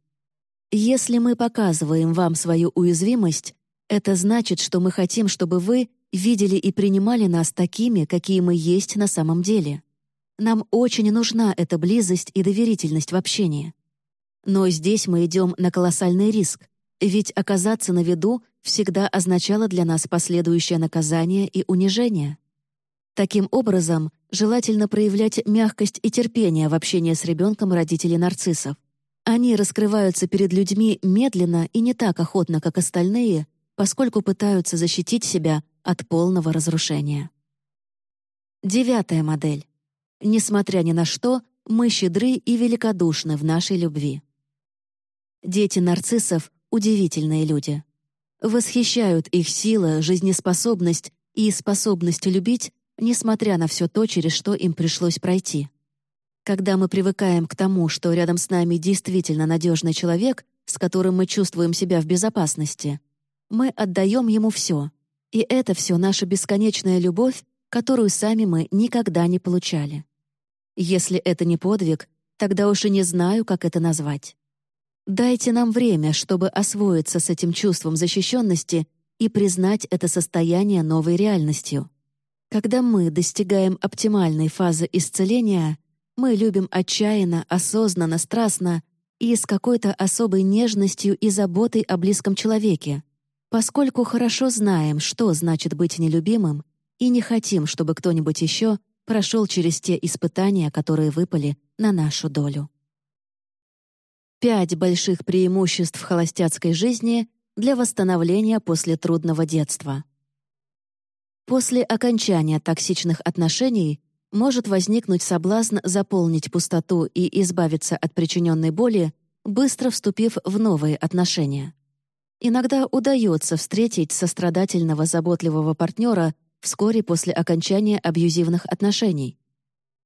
Если мы показываем вам свою уязвимость, это значит, что мы хотим, чтобы вы видели и принимали нас такими, какие мы есть на самом деле. Нам очень нужна эта близость и доверительность в общении. Но здесь мы идем на колоссальный риск, ведь оказаться на виду всегда означало для нас последующее наказание и унижение. Таким образом, желательно проявлять мягкость и терпение в общении с ребенком родителей нарциссов. Они раскрываются перед людьми медленно и не так охотно, как остальные, поскольку пытаются защитить себя от полного разрушения. Девятая модель. Несмотря ни на что, мы щедры и великодушны в нашей любви. Дети нарциссов — удивительные люди. Восхищают их сила, жизнеспособность и способность любить несмотря на все то, через что им пришлось пройти. Когда мы привыкаем к тому, что рядом с нами действительно надежный человек, с которым мы чувствуем себя в безопасности, мы отдаем ему все. И это все наша бесконечная любовь, которую сами мы никогда не получали. Если это не подвиг, тогда уж и не знаю, как это назвать. Дайте нам время, чтобы освоиться с этим чувством защищенности и признать это состояние новой реальностью. Когда мы достигаем оптимальной фазы исцеления, мы любим отчаянно, осознанно, страстно и с какой-то особой нежностью и заботой о близком человеке, поскольку хорошо знаем, что значит быть нелюбимым, и не хотим, чтобы кто-нибудь еще прошел через те испытания, которые выпали на нашу долю. Пять больших преимуществ холостяцкой жизни для восстановления после трудного детства. После окончания токсичных отношений может возникнуть соблазн заполнить пустоту и избавиться от причиненной боли, быстро вступив в новые отношения. Иногда удается встретить сострадательного, заботливого партнера вскоре после окончания абьюзивных отношений.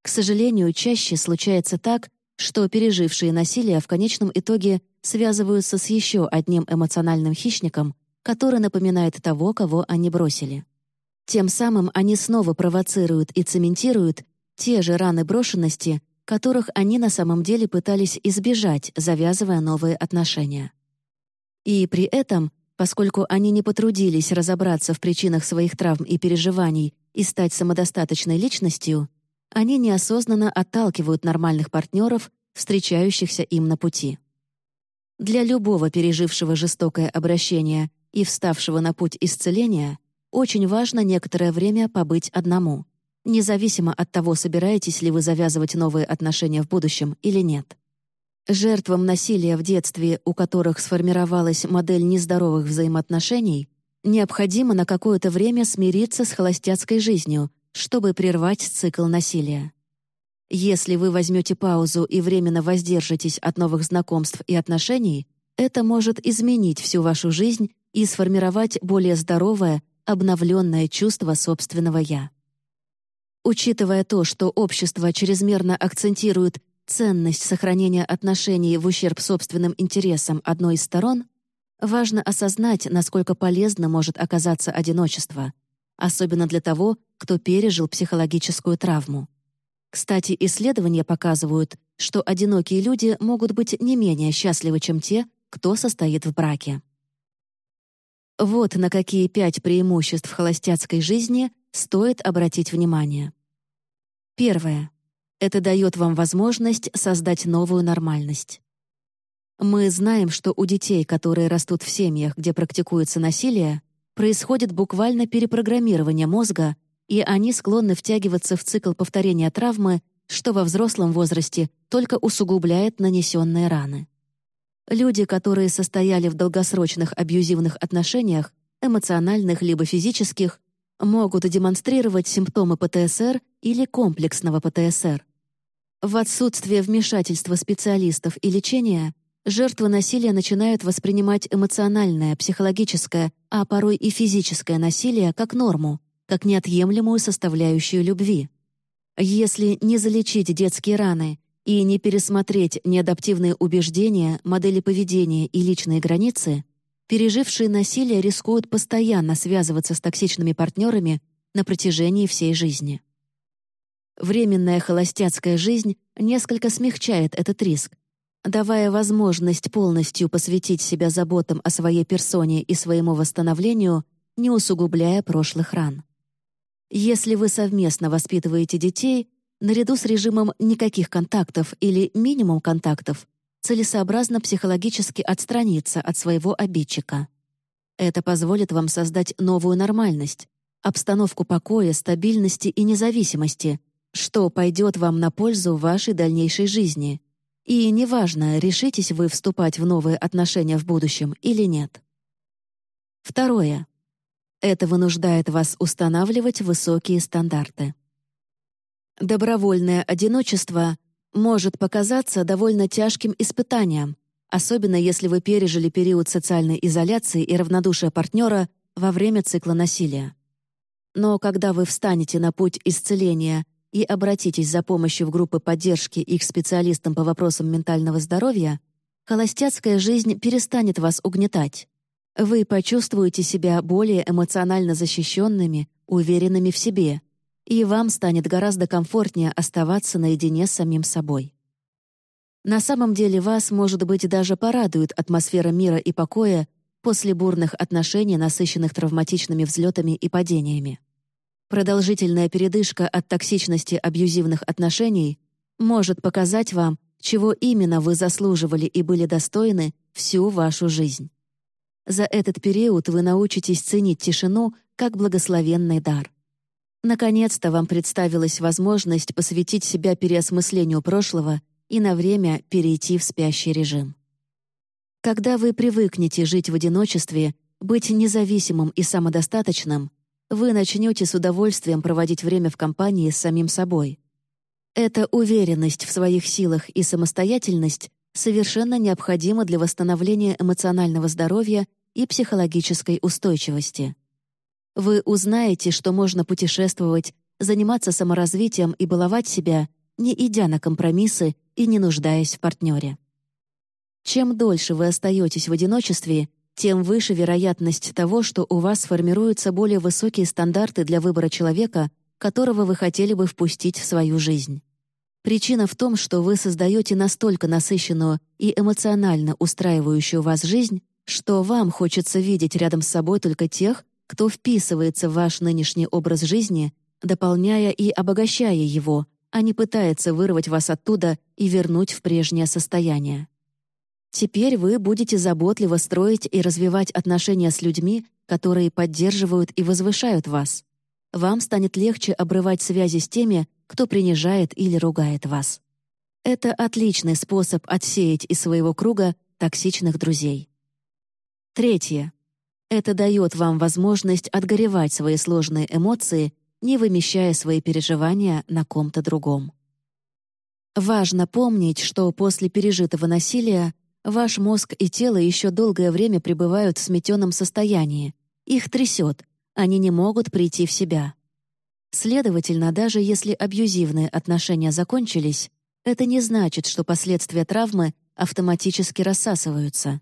К сожалению, чаще случается так, что пережившие насилие в конечном итоге связываются с еще одним эмоциональным хищником, который напоминает того, кого они бросили. Тем самым они снова провоцируют и цементируют те же раны брошенности, которых они на самом деле пытались избежать, завязывая новые отношения. И при этом, поскольку они не потрудились разобраться в причинах своих травм и переживаний и стать самодостаточной личностью, они неосознанно отталкивают нормальных партнеров, встречающихся им на пути. Для любого пережившего жестокое обращение и вставшего на путь исцеления очень важно некоторое время побыть одному, независимо от того, собираетесь ли вы завязывать новые отношения в будущем или нет. Жертвам насилия в детстве, у которых сформировалась модель нездоровых взаимоотношений, необходимо на какое-то время смириться с холостяцкой жизнью, чтобы прервать цикл насилия. Если вы возьмете паузу и временно воздержитесь от новых знакомств и отношений, это может изменить всю вашу жизнь и сформировать более здоровое, обновленное чувство собственного «я». Учитывая то, что общество чрезмерно акцентирует ценность сохранения отношений в ущерб собственным интересам одной из сторон, важно осознать, насколько полезно может оказаться одиночество, особенно для того, кто пережил психологическую травму. Кстати, исследования показывают, что одинокие люди могут быть не менее счастливы, чем те, кто состоит в браке. Вот на какие пять преимуществ холостяцкой жизни стоит обратить внимание. Первое. Это дает вам возможность создать новую нормальность. Мы знаем, что у детей, которые растут в семьях, где практикуется насилие, происходит буквально перепрограммирование мозга, и они склонны втягиваться в цикл повторения травмы, что во взрослом возрасте только усугубляет нанесенные раны. Люди, которые состояли в долгосрочных абьюзивных отношениях, эмоциональных либо физических, могут демонстрировать симптомы ПТСР или комплексного ПТСР. В отсутствие вмешательства специалистов и лечения жертвы насилия начинают воспринимать эмоциональное, психологическое, а порой и физическое насилие как норму, как неотъемлемую составляющую любви. Если не залечить детские раны и не пересмотреть неадаптивные убеждения, модели поведения и личные границы, пережившие насилие рискуют постоянно связываться с токсичными партнерами на протяжении всей жизни. Временная холостяцкая жизнь несколько смягчает этот риск, давая возможность полностью посвятить себя заботам о своей персоне и своему восстановлению, не усугубляя прошлых ран. Если вы совместно воспитываете детей, Наряду с режимом никаких контактов или минимум контактов целесообразно психологически отстраниться от своего обидчика. Это позволит вам создать новую нормальность, обстановку покоя, стабильности и независимости, что пойдет вам на пользу вашей дальнейшей жизни. И неважно, решитесь вы вступать в новые отношения в будущем или нет. Второе. Это вынуждает вас устанавливать высокие стандарты. Добровольное одиночество может показаться довольно тяжким испытанием, особенно если вы пережили период социальной изоляции и равнодушия партнера во время цикла насилия. Но когда вы встанете на путь исцеления и обратитесь за помощью в группы поддержки и к специалистам по вопросам ментального здоровья, холостяцкая жизнь перестанет вас угнетать. Вы почувствуете себя более эмоционально защищенными, уверенными в себе — и вам станет гораздо комфортнее оставаться наедине с самим собой. На самом деле вас, может быть, даже порадует атмосфера мира и покоя после бурных отношений, насыщенных травматичными взлетами и падениями. Продолжительная передышка от токсичности абьюзивных отношений может показать вам, чего именно вы заслуживали и были достойны всю вашу жизнь. За этот период вы научитесь ценить тишину как благословенный дар. Наконец-то вам представилась возможность посвятить себя переосмыслению прошлого и на время перейти в спящий режим. Когда вы привыкнете жить в одиночестве, быть независимым и самодостаточным, вы начнете с удовольствием проводить время в компании с самим собой. Эта уверенность в своих силах и самостоятельность совершенно необходима для восстановления эмоционального здоровья и психологической устойчивости. Вы узнаете, что можно путешествовать, заниматься саморазвитием и баловать себя, не идя на компромиссы и не нуждаясь в партнере. Чем дольше вы остаетесь в одиночестве, тем выше вероятность того, что у вас сформируются более высокие стандарты для выбора человека, которого вы хотели бы впустить в свою жизнь. Причина в том, что вы создаете настолько насыщенную и эмоционально устраивающую вас жизнь, что вам хочется видеть рядом с собой только тех, кто вписывается в ваш нынешний образ жизни, дополняя и обогащая его, а не пытается вырвать вас оттуда и вернуть в прежнее состояние. Теперь вы будете заботливо строить и развивать отношения с людьми, которые поддерживают и возвышают вас. Вам станет легче обрывать связи с теми, кто принижает или ругает вас. Это отличный способ отсеять из своего круга токсичных друзей. Третье. Это дает вам возможность отгоревать свои сложные эмоции, не вымещая свои переживания на ком-то другом. Важно помнить, что после пережитого насилия Ваш мозг и тело еще долгое время пребывают в сметенном состоянии. Их трясет, они не могут прийти в себя. Следовательно, даже если абьюзивные отношения закончились, это не значит, что последствия травмы автоматически рассасываются.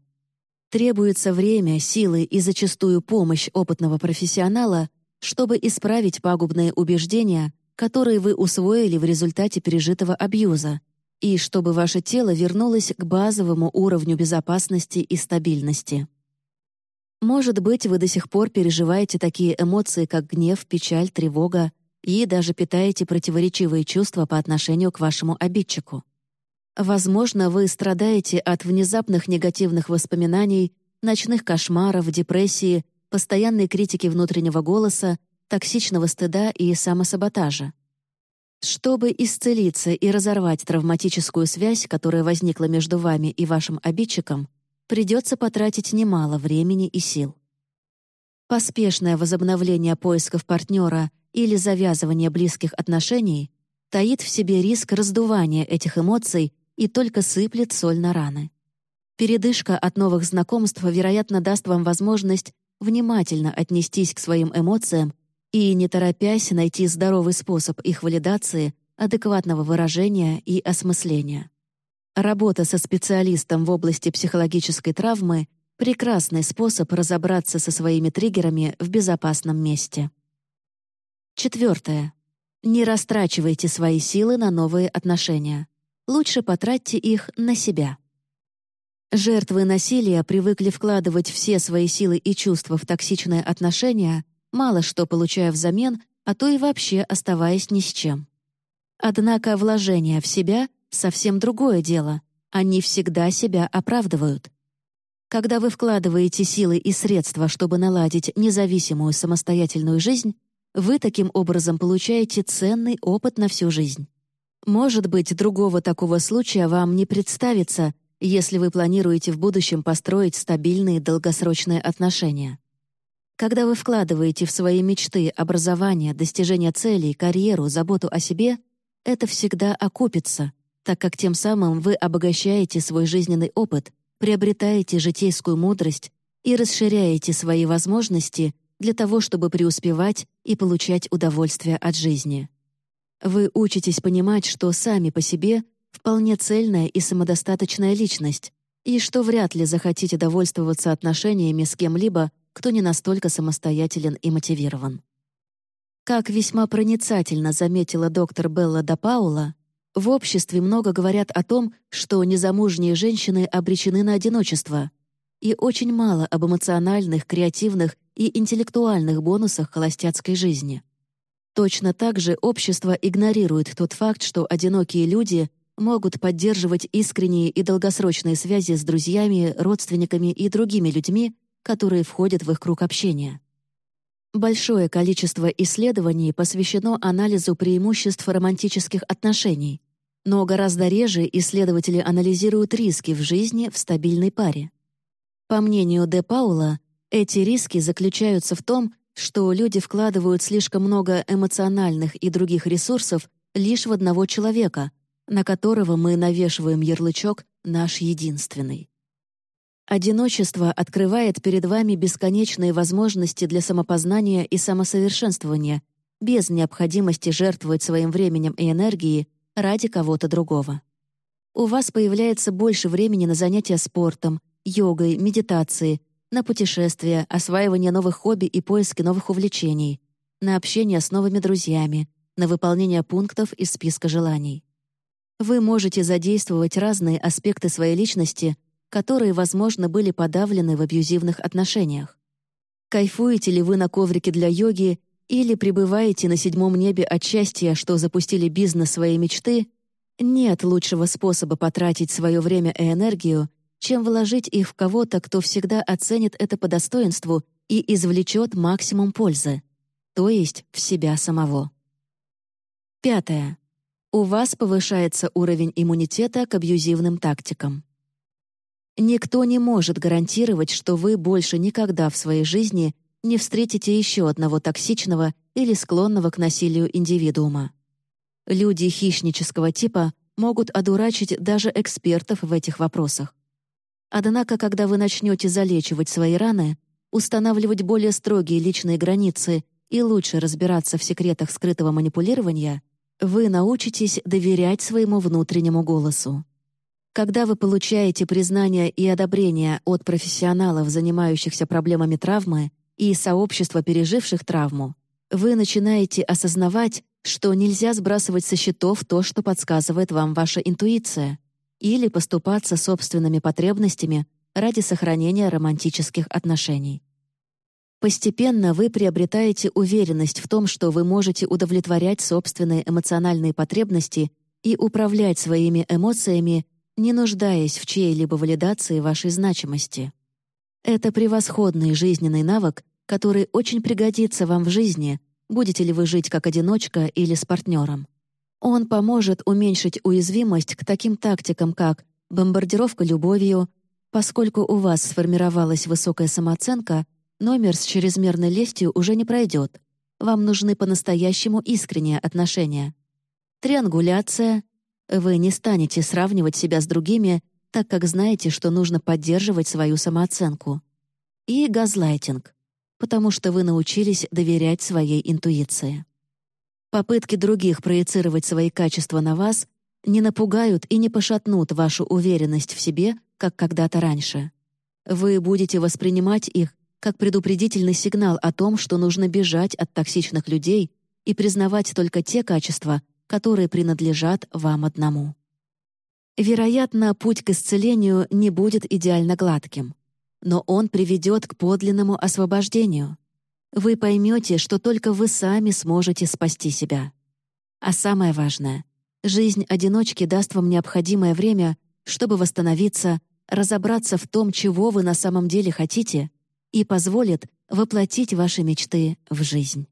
Требуется время, силы и зачастую помощь опытного профессионала, чтобы исправить пагубные убеждения, которые вы усвоили в результате пережитого абьюза, и чтобы ваше тело вернулось к базовому уровню безопасности и стабильности. Может быть, вы до сих пор переживаете такие эмоции, как гнев, печаль, тревога, и даже питаете противоречивые чувства по отношению к вашему обидчику. Возможно, вы страдаете от внезапных негативных воспоминаний, ночных кошмаров, депрессии, постоянной критики внутреннего голоса, токсичного стыда и самосаботажа. Чтобы исцелиться и разорвать травматическую связь, которая возникла между вами и вашим обидчиком, придется потратить немало времени и сил. Поспешное возобновление поисков партнера или завязывание близких отношений таит в себе риск раздувания этих эмоций и только сыплет соль на раны. Передышка от новых знакомств, вероятно, даст вам возможность внимательно отнестись к своим эмоциям и, не торопясь, найти здоровый способ их валидации, адекватного выражения и осмысления. Работа со специалистом в области психологической травмы — прекрасный способ разобраться со своими триггерами в безопасном месте. Четвертое. Не растрачивайте свои силы на новые отношения. Лучше потратьте их на себя. Жертвы насилия привыкли вкладывать все свои силы и чувства в токсичные отношения, мало что получая взамен, а то и вообще оставаясь ни с чем. Однако вложение в себя — совсем другое дело. Они всегда себя оправдывают. Когда вы вкладываете силы и средства, чтобы наладить независимую самостоятельную жизнь, вы таким образом получаете ценный опыт на всю жизнь. Может быть, другого такого случая вам не представится, если вы планируете в будущем построить стабильные долгосрочные отношения. Когда вы вкладываете в свои мечты образование, достижение целей, карьеру, заботу о себе, это всегда окупится, так как тем самым вы обогащаете свой жизненный опыт, приобретаете житейскую мудрость и расширяете свои возможности для того, чтобы преуспевать и получать удовольствие от жизни. Вы учитесь понимать, что сами по себе вполне цельная и самодостаточная личность, и что вряд ли захотите довольствоваться отношениями с кем-либо, кто не настолько самостоятелен и мотивирован. Как весьма проницательно заметила доктор Белла да Паула, в обществе много говорят о том, что незамужние женщины обречены на одиночество, и очень мало об эмоциональных, креативных и интеллектуальных бонусах холостяцкой жизни. Точно так же общество игнорирует тот факт, что одинокие люди могут поддерживать искренние и долгосрочные связи с друзьями, родственниками и другими людьми, которые входят в их круг общения. Большое количество исследований посвящено анализу преимуществ романтических отношений, но гораздо реже исследователи анализируют риски в жизни в стабильной паре. По мнению Де Паула, эти риски заключаются в том, что люди вкладывают слишком много эмоциональных и других ресурсов лишь в одного человека, на которого мы навешиваем ярлычок «наш единственный». Одиночество открывает перед вами бесконечные возможности для самопознания и самосовершенствования, без необходимости жертвовать своим временем и энергией ради кого-то другого. У вас появляется больше времени на занятия спортом, йогой, медитацией, на путешествия, осваивание новых хобби и поиски новых увлечений, на общение с новыми друзьями, на выполнение пунктов из списка желаний. Вы можете задействовать разные аспекты своей личности, которые, возможно, были подавлены в абьюзивных отношениях. Кайфуете ли вы на коврике для йоги или пребываете на седьмом небе от счастья, что запустили бизнес своей мечты, нет лучшего способа потратить свое время и энергию, чем вложить их в кого-то, кто всегда оценит это по достоинству и извлечет максимум пользы, то есть в себя самого. Пятое. У вас повышается уровень иммунитета к абьюзивным тактикам. Никто не может гарантировать, что вы больше никогда в своей жизни не встретите еще одного токсичного или склонного к насилию индивидуума. Люди хищнического типа могут одурачить даже экспертов в этих вопросах. Однако, когда вы начнете залечивать свои раны, устанавливать более строгие личные границы и лучше разбираться в секретах скрытого манипулирования, вы научитесь доверять своему внутреннему голосу. Когда вы получаете признание и одобрение от профессионалов, занимающихся проблемами травмы, и сообщества переживших травму, вы начинаете осознавать, что нельзя сбрасывать со счетов то, что подсказывает вам ваша интуиция, или поступаться собственными потребностями ради сохранения романтических отношений. Постепенно вы приобретаете уверенность в том, что вы можете удовлетворять собственные эмоциональные потребности и управлять своими эмоциями, не нуждаясь в чьей-либо валидации вашей значимости. Это превосходный жизненный навык, который очень пригодится вам в жизни, будете ли вы жить как одиночка или с партнером. Он поможет уменьшить уязвимость к таким тактикам, как бомбардировка любовью, поскольку у вас сформировалась высокая самооценка, номер с чрезмерной лестью уже не пройдет. Вам нужны по-настоящему искренние отношения. Триангуляция. Вы не станете сравнивать себя с другими, так как знаете, что нужно поддерживать свою самооценку. И газлайтинг, потому что вы научились доверять своей интуиции. Попытки других проецировать свои качества на вас не напугают и не пошатнут вашу уверенность в себе, как когда-то раньше. Вы будете воспринимать их как предупредительный сигнал о том, что нужно бежать от токсичных людей и признавать только те качества, которые принадлежат вам одному. Вероятно, путь к исцелению не будет идеально гладким, но он приведет к подлинному освобождению. Вы поймете, что только вы сами сможете спасти себя. А самое важное — жизнь одиночки даст вам необходимое время, чтобы восстановиться, разобраться в том, чего вы на самом деле хотите, и позволит воплотить ваши мечты в жизнь.